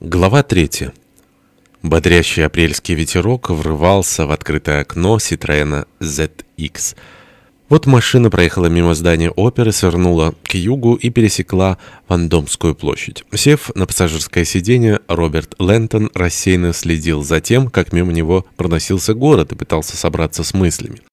Глава третья. Бодрящий апрельский ветерок врывался в открытое окно Ситроена ZX. Вот машина проехала мимо здания оперы, свернула к югу и пересекла Вандомскую площадь. Сев на пассажирское сиденье, Роберт Лэнтон рассеянно следил за тем, как мимо него проносился город и пытался собраться с мыслями.